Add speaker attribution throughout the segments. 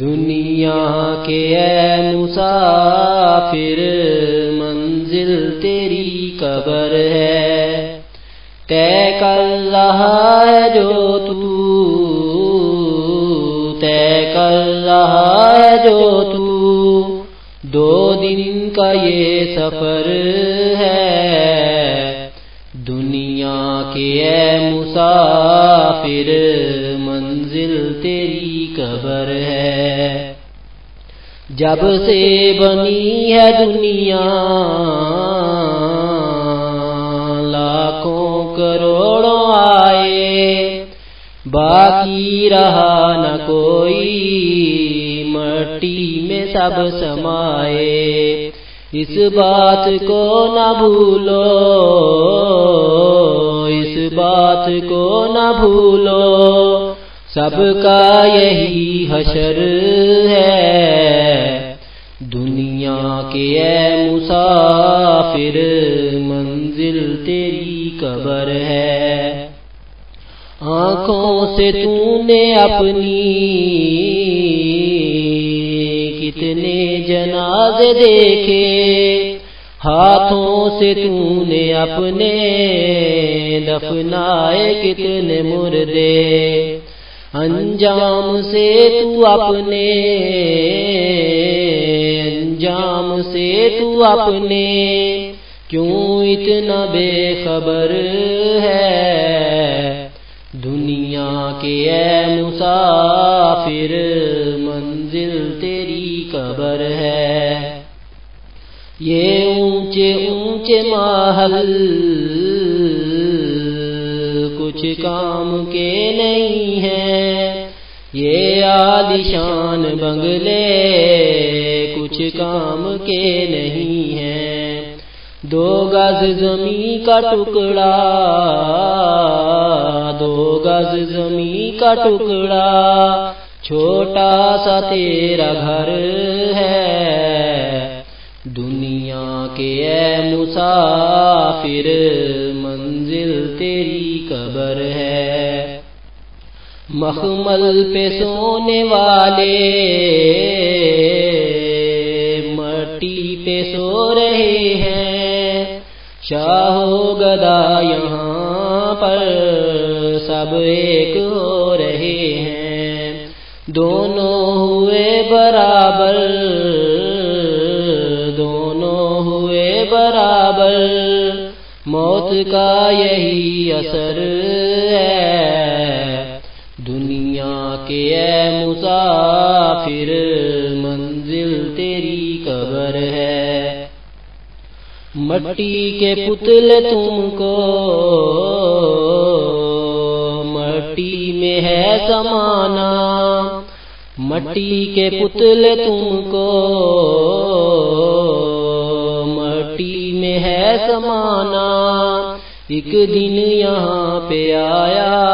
Speaker 1: دنیا کے اے مسافر، منزل تیری قبر ہے۔ طے کر رہا ہے جو تو، طے کر رہا ہے جو تو۔ دو دن کا یہ سفر ہے۔ دنیا کے اے مسافر منزل تیری قبر ہے۔ جب سے بنی ہے دنیا، لاکھوں کروڑوں آئے، باقی رہا نہ کوئی، مٹی میں سب سمائے۔ اس بات کو نہ بھولو، اس بات کو نہ بھولو۔ سب کا یہی حشر ہے۔ دنیا کے اے مسافر، منزل تیری قبر ہے۔ آنکھوں سے تو نے اپنی کتنے جناز دیکھے۔ ہاتھوں سے تو نے اپنے، دفنائے کتنے مردے۔ انجام سے تو اپنے انجام سے تو اپنے کیوں اتنا بے خبر ہے؟ دنیا کے اے مسافر، منزل تیری قبر ہے۔ یہ اونچے اونچے محل کچھ کام کے نہیں ہیں۔ یہ عالیشان بنگلے کچھ کام کے نہیں ہیں۔ دو گز زمین کا ٹکڑا، دو گز زمین کا ٹکڑا، چھوٹا سا تیرا گھر ہے۔ دنیا کے اے مسافر منزل تیری قبر ہے۔ مخمل پہ سونے والے، مٹی پہ سو رہے ہیں۔ شاہو گدا یہاں پر سب ایک ہو رہے ہیں۔ دونوں ہوئے برابر، دونوں ہوئے برابر۔ موت کا یہی اثر ہے۔ دنیا کے اے مسافر، منزل تیری قبر ہے۔ مٹی کے پتل تم کو، مٹی میں ہے سمانا۔ مٹی کے پتل تم کو میں ایک دن یہاں پہ آیا،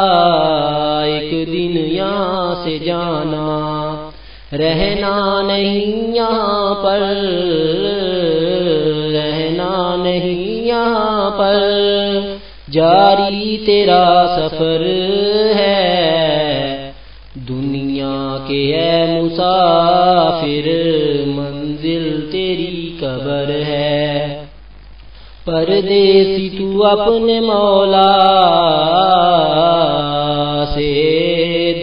Speaker 1: ایک دن یہاں سے جانا۔ رہنا نہیں یہاں پر، رہنا نہیں یہاں پر۔ جاری تیرا سفر ہے، دنیا کے اے مسافر۔ پردیسی تو اپنے مولا سے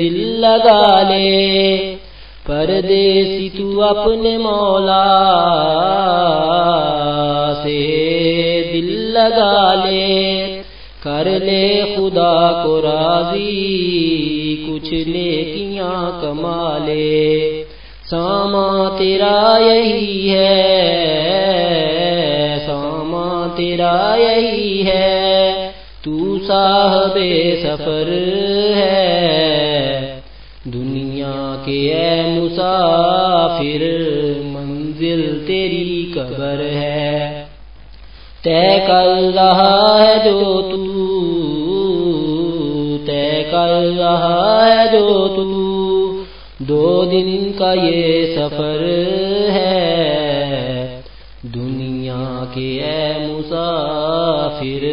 Speaker 1: دل لگا لے۔ پردیسی تو اپنے مولا سے دل لگا لے۔ کر لے خدا کو راضی، کچھ نیکیاں کما لے۔ ساما تیرا یہی ہے ساما تیرا یہی ہے۔ تو صاحب سفر ہے۔ دنیا کے اے مسافر، منزل تیری قبر ہے۔ طے کر رہا ہے جو تو، طے کر رہا ہے جو تو۔ دو دن کا یہ سفر ہے دنیا کے اے مسافر